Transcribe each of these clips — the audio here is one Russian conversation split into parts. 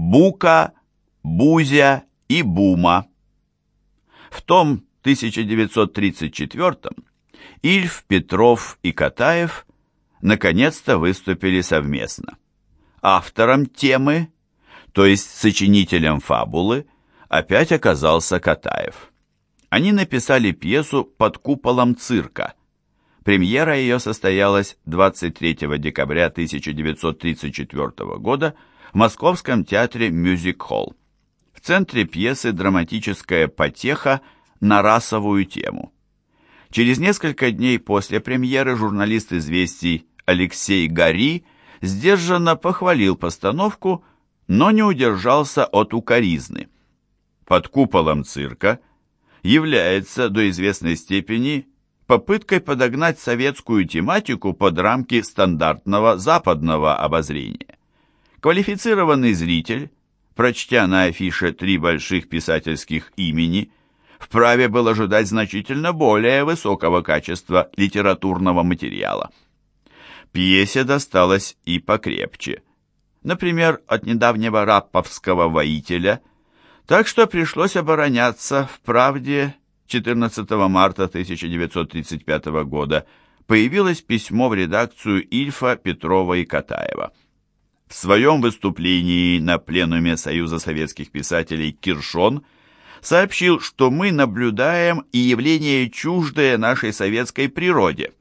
Бука, Бузя и Бума. В том 1934 Ильф, Петров и Катаев наконец-то выступили совместно. Автором темы, то есть сочинителем фабулы, опять оказался Катаев. Они написали пьесу «Под куполом цирка». Премьера ее состоялась 23 декабря 1934 года в Московском театре «Мюзик-холл». В центре пьесы драматическая потеха на расовую тему. Через несколько дней после премьеры журналист «Известий» Алексей Гори сдержанно похвалил постановку, но не удержался от укоризны. Под куполом цирка является до известной степени попыткой подогнать советскую тематику под рамки стандартного западного обозрения. Квалифицированный зритель, прочтя на афише три больших писательских имени, вправе был ожидать значительно более высокого качества литературного материала. Пьесе досталось и покрепче. Например, от недавнего рапповского воителя, так что пришлось обороняться в «Правде» 14 марта 1935 года появилось письмо в редакцию Ильфа, Петрова и Катаева. В своем выступлении на пленуме Союза советских писателей Киршон сообщил, что мы наблюдаем и явление чуждое нашей советской природе.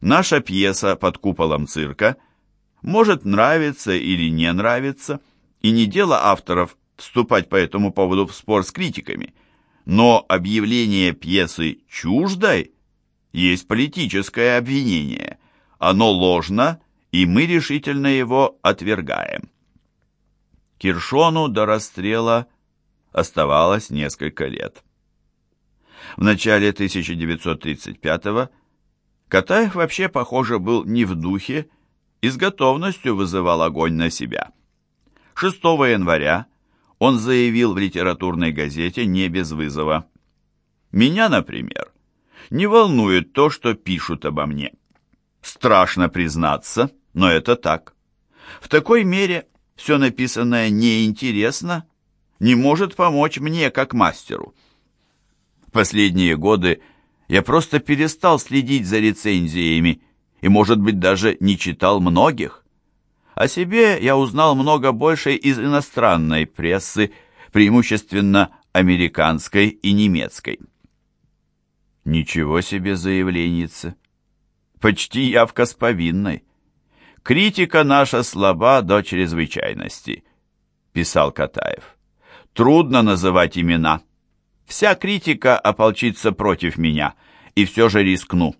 Наша пьеса «Под куполом цирка» может нравиться или не нравиться, и не дело авторов вступать по этому поводу в спор с критиками – но объявление пьесы «чуждой» есть политическое обвинение. Оно ложно, и мы решительно его отвергаем. Киршону до расстрела оставалось несколько лет. В начале 1935-го Катаев вообще, похоже, был не в духе и с готовностью вызывал огонь на себя. 6 января он заявил в литературной газете не без вызова. «Меня, например, не волнует то, что пишут обо мне. Страшно признаться, но это так. В такой мере все написанное неинтересно, не может помочь мне как мастеру. Последние годы я просто перестал следить за рецензиями и, может быть, даже не читал многих. О себе я узнал много больше из иностранной прессы, преимущественно американской и немецкой. Ничего себе заявленница. Почти явка с повинной. Критика наша слаба до чрезвычайности, писал Катаев. Трудно называть имена. Вся критика ополчится против меня, и все же рискну.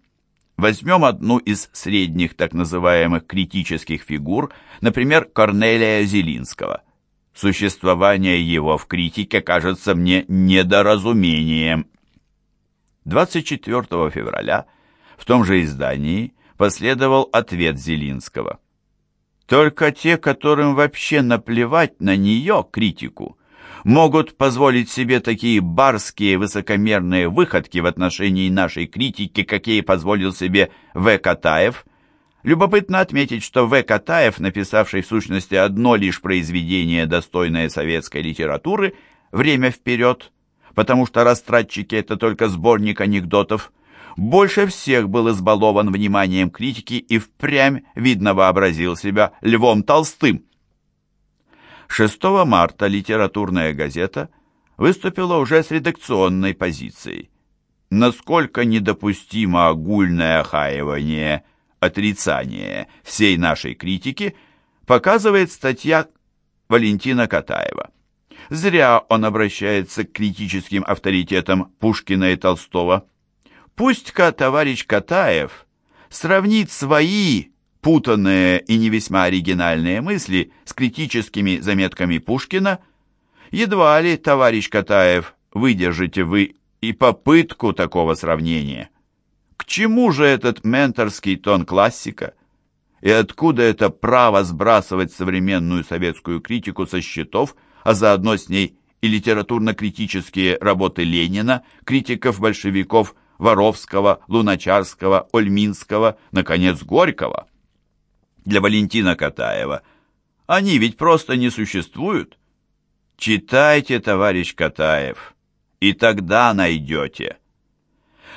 Возьмем одну из средних так называемых критических фигур, например, Корнелия Зелинского. Существование его в критике кажется мне недоразумением. 24 февраля в том же издании последовал ответ Зелинского. Только те, которым вообще наплевать на нее, критику, могут позволить себе такие барские высокомерные выходки в отношении нашей критики, какие позволил себе В. Катаев. Любопытно отметить, что В. Катаев, написавший в сущности одно лишь произведение, достойное советской литературы, «Время вперед», потому что «Растратчики» — это только сборник анекдотов, больше всех был избалован вниманием критики и впрямь, видно, вообразил себя Львом Толстым. 6 марта литературная газета выступила уже с редакционной позицией. Насколько недопустимо огульное охаивание, отрицание всей нашей критики, показывает статья Валентина Катаева. Зря он обращается к критическим авторитетам Пушкина и Толстого. Пусть-ка товарищ Катаев сравнит свои путанные и не весьма оригинальные мысли с критическими заметками Пушкина, едва ли, товарищ Катаев, выдержите вы и попытку такого сравнения. К чему же этот менторский тон классика? И откуда это право сбрасывать современную советскую критику со счетов, а заодно с ней и литературно-критические работы Ленина, критиков большевиков Воровского, Луначарского, Ольминского, наконец, Горького? Для Валентина Катаева Они ведь просто не существуют. Читайте, товарищ Катаев, и тогда найдете.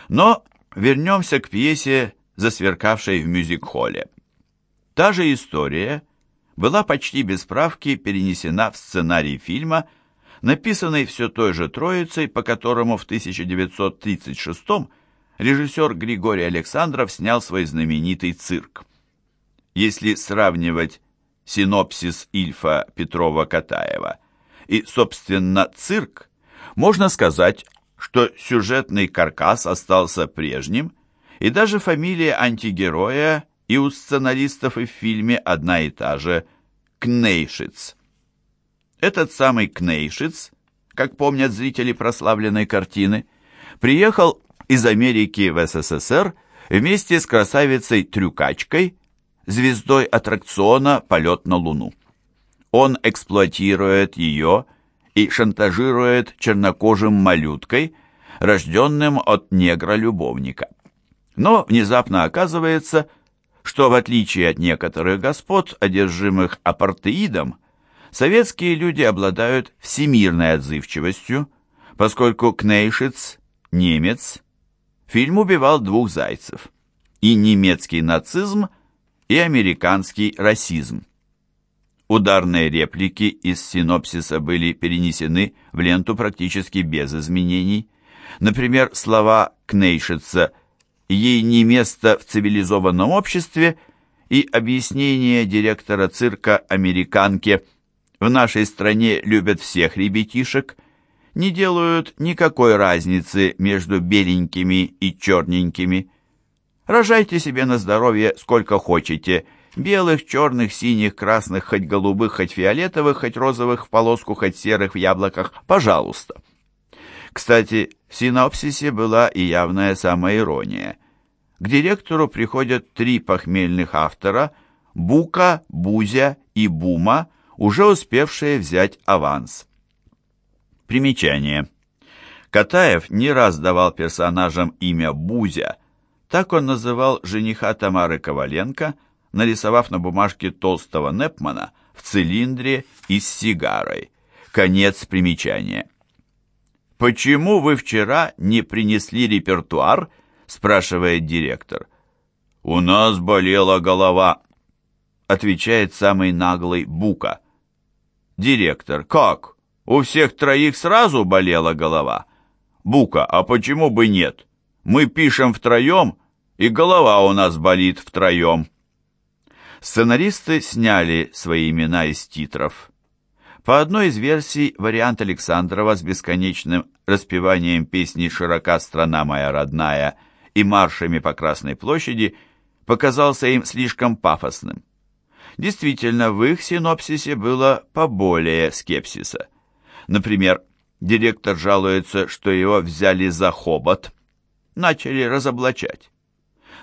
Но вернемся к пьесе, засверкавшей в мюзик-холле. Та же история была почти без правки перенесена в сценарий фильма, написанный все той же троицей, по которому в 1936 режиссер Григорий Александров снял свой знаменитый цирк. Если сравнивать синопсис Ильфа Петрова-Катаева и, собственно, цирк, можно сказать, что сюжетный каркас остался прежним, и даже фамилия антигероя и у сценаристов и в фильме одна и та же – Кнейшиц. Этот самый Кнейшиц, как помнят зрители прославленной картины, приехал из Америки в СССР вместе с красавицей-трюкачкой, звездой аттракциона «Полет на Луну». Он эксплуатирует ее и шантажирует чернокожим малюткой, рожденным от негра-любовника. Но внезапно оказывается, что в отличие от некоторых господ, одержимых апартеидом, советские люди обладают всемирной отзывчивостью, поскольку Кнейшиц, немец, фильм убивал двух зайцев, и немецкий нацизм, и американский расизм. Ударные реплики из синопсиса были перенесены в ленту практически без изменений. Например, слова Кнейшица ей не место в цивилизованном обществе, и объяснение директора цирка американке «В нашей стране любят всех ребятишек», не делают никакой разницы между беленькими и черненькими. Рожайте себе на здоровье сколько хотите, белых, черных, синих, красных, хоть голубых, хоть фиолетовых, хоть розовых в полоску, хоть серых в яблоках, пожалуйста. Кстати, в синопсисе была и явная самоирония. К директору приходят три похмельных автора Бука, Бузя и Бума, уже успевшие взять аванс. Примечание. Катаев не раз давал персонажам имя Бузя. Так он называл жениха Тамары Коваленко, нарисовав на бумажке толстого Непмана в цилиндре и с сигарой. Конец примечания. «Почему вы вчера не принесли репертуар?» – спрашивает директор. «У нас болела голова», – отвечает самый наглый Бука. «Директор, как? У всех троих сразу болела голова?» «Бука, а почему бы нет? Мы пишем втроем, и голова у нас болит втроем». Сценаристы сняли свои имена из титров. По одной из версий, вариант Александрова с бесконечным распеванием песни «Широка страна моя родная» и маршами по Красной площади показался им слишком пафосным. Действительно, в их синопсисе было поболее скепсиса. Например, директор жалуется, что его взяли за хобот, начали разоблачать.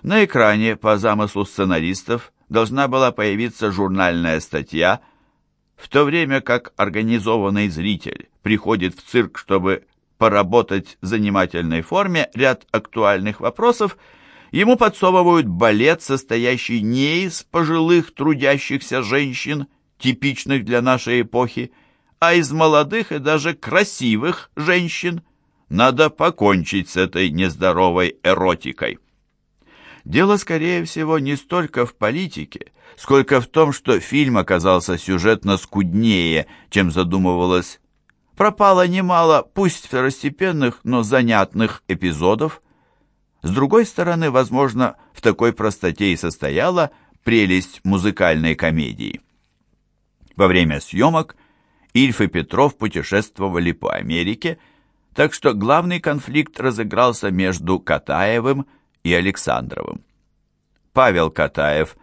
На экране, по замыслу сценаристов, должна была появиться журнальная статья – в то время как организованный зритель приходит в цирк, чтобы поработать в занимательной форме ряд актуальных вопросов, ему подсовывают балет, состоящий не из пожилых трудящихся женщин, типичных для нашей эпохи, а из молодых и даже красивых женщин. Надо покончить с этой нездоровой эротикой. Дело, скорее всего, не столько в политике, сколько в том, что фильм оказался сюжетно скуднее, чем задумывалось. Пропало немало, пусть второстепенных, но занятных эпизодов. С другой стороны, возможно, в такой простоте и состояла прелесть музыкальной комедии. Во время съемок Ильф и Петров путешествовали по Америке, так что главный конфликт разыгрался между Катаевым и Александровым. Павел Катаев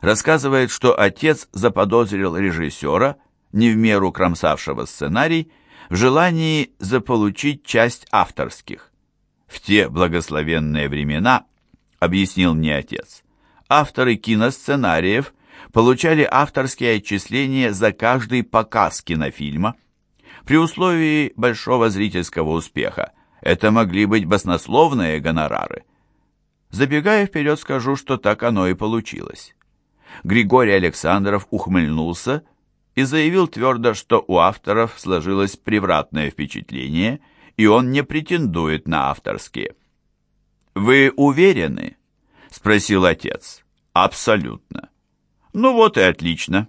рассказывает, что отец заподозрил режиссера, не в меру кромсавшего сценарий, в желании заполучить часть авторских. В те благословенные времена, объяснил мне отец, авторы киносценариев получали авторские отчисления за каждый показ кинофильма. При условии большого зрительского успеха это могли быть баснословные гонорары. Забегая вперед, скажу, что так оно и получилось. Григорий Александров ухмыльнулся, и заявил твердо, что у авторов сложилось превратное впечатление, и он не претендует на авторские. «Вы уверены?» — спросил отец. «Абсолютно». «Ну вот и отлично.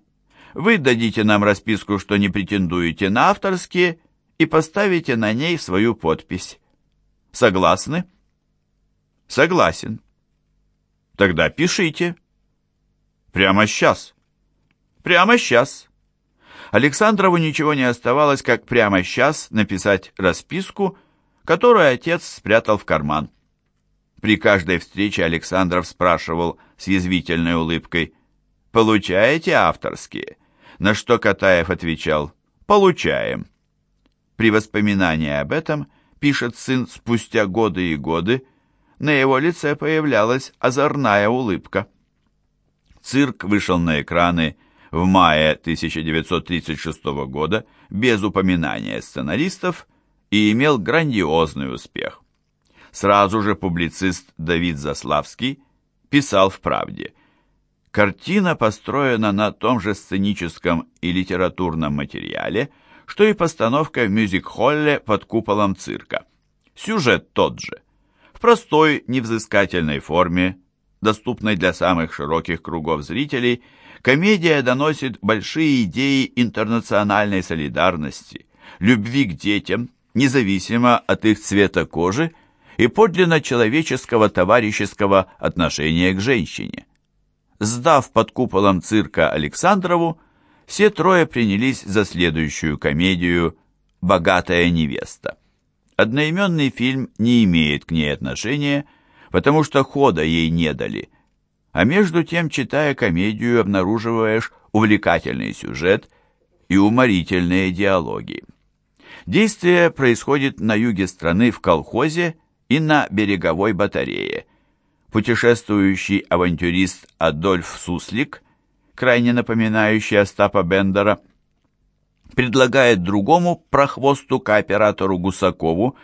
Вы дадите нам расписку, что не претендуете на авторские, и поставите на ней свою подпись. Согласны?» «Согласен». «Тогда пишите». «Прямо сейчас». «Прямо сейчас». Александрову ничего не оставалось, как прямо сейчас написать расписку, которую отец спрятал в карман. При каждой встрече Александров спрашивал с язвительной улыбкой, «Получаете авторские?» На что Катаев отвечал, «Получаем». При воспоминании об этом, пишет сын спустя годы и годы, на его лице появлялась озорная улыбка. Цирк вышел на экраны в мае 1936 года без упоминания сценаристов и имел грандиозный успех. Сразу же публицист Давид Заславский писал в «Правде». Картина построена на том же сценическом и литературном материале, что и постановка в мюзик-холле под куполом цирка. Сюжет тот же. В простой, невзыскательной форме, доступной для самых широких кругов зрителей, комедия доносит большие идеи интернациональной солидарности, любви к детям, независимо от их цвета кожи и подлинно человеческого товарищеского отношения к женщине. Сдав под куполом цирка Александрову, все трое принялись за следующую комедию «Богатая невеста». Одноименный фильм не имеет к ней отношения, потому что хода ей не дали. А между тем, читая комедию, обнаруживаешь увлекательный сюжет и уморительные диалоги. Действие происходит на юге страны в колхозе, и на береговой батарее. Путешествующий авантюрист Адольф Суслик, крайне напоминающий Остапа Бендера, предлагает другому прохвосту кооператору Гусакову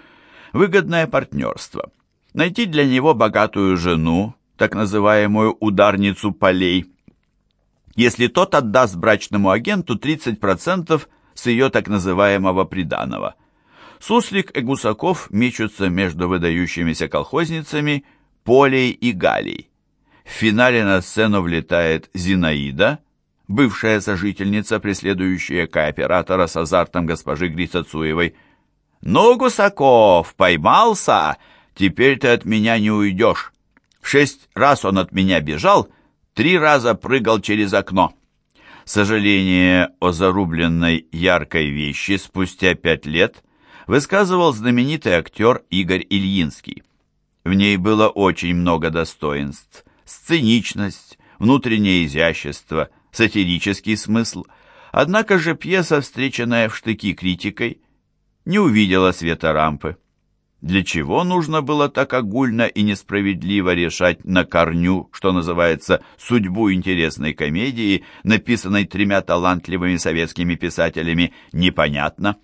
выгодное партнерство. Найти для него богатую жену, так называемую ударницу полей. Если тот отдаст брачному агенту 30% с ее так называемого приданого – Суслик и Гусаков мечутся между выдающимися колхозницами Полей и Галей. В финале на сцену влетает Зинаида, бывшая сожительница, преследующая кооператора с азартом госпожи Грицацуевой. «Ну, Гусаков, поймался! Теперь ты от меня не уйдешь. Шесть раз он от меня бежал, три раза прыгал через окно». Сожаление о зарубленной яркой вещи спустя пять лет высказывал знаменитый актер Игорь Ильинский. В ней было очень много достоинств. Сценичность, внутреннее изящество, сатирический смысл. Однако же пьеса, встреченная в штыки критикой, не увидела света рампы. Для чего нужно было так огульно и несправедливо решать на корню, что называется, судьбу интересной комедии, написанной тремя талантливыми советскими писателями, непонятно.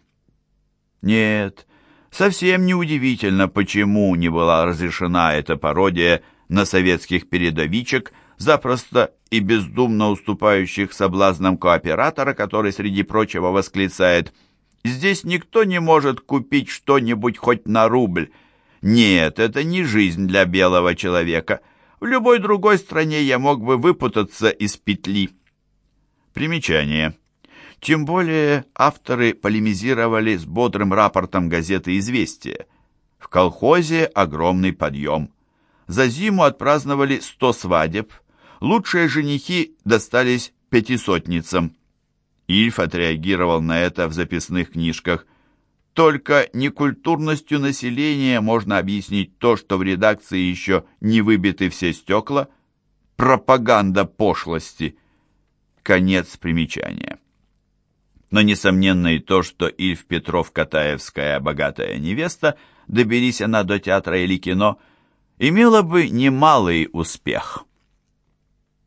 Нет, совсем не удивительно, почему не была разрешена эта пародия на советских передовичек, запросто и бездумно уступающих соблазнам кооператора, который, среди прочего, восклицает «Здесь никто не может купить что-нибудь хоть на рубль». Нет, это не жизнь для белого человека. В любой другой стране я мог бы выпутаться из петли. Примечание. Тем более авторы полемизировали с бодрым рапортом газеты «Известия». В колхозе огромный подъем. За зиму отпраздновали сто свадеб. Лучшие женихи достались пятисотницам. Ильф отреагировал на это в записных книжках. Только некультурностью населения можно объяснить то, что в редакции еще не выбиты все стекла. Пропаганда пошлости. Конец примечания но несомненно и то, что Ильф Петров-Катаевская «Богатая невеста», доберись она до театра или кино, имела бы немалый успех.